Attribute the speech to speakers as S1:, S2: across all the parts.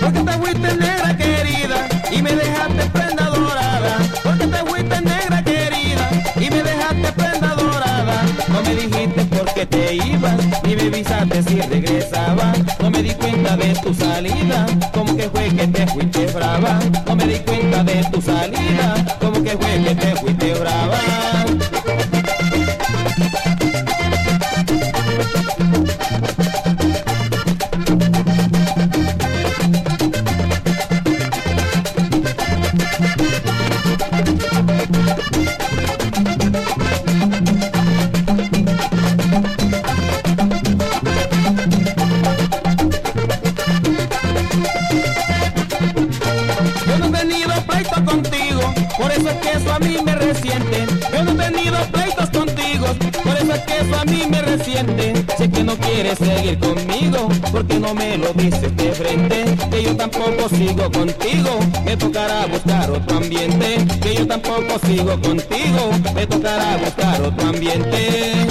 S1: Porque te fuiste negra querida y me dejaste prenda dorada. Porque te fuiste negra querida y me dejaste prenda dorada. No me dijiste por qué te ibas, ni me avisaste si regresabas. No me di cuenta de tu salida, como que fue que te fuiste brava. No me di cuenta de tu salida, como que fue que te por eso es que eso a mí me resiente. Yo no he tenido pleitos contigo, por eso es que eso a mí me resiente. Sé que no quieres seguir conmigo, porque no me lo dices de frente. Que yo tampoco sigo contigo, me tocará buscar otro ambiente. Que yo tampoco sigo contigo, me tocará buscar otro ambiente.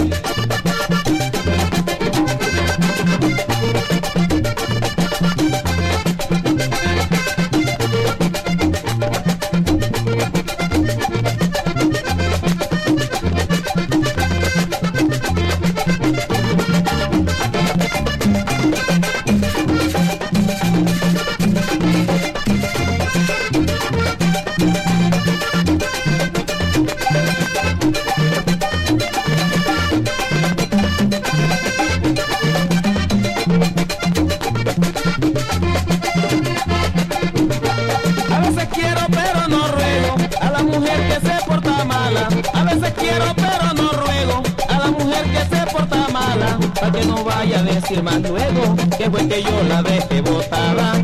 S1: Que no vaya a decir más luego que fue que yo la dejé botada.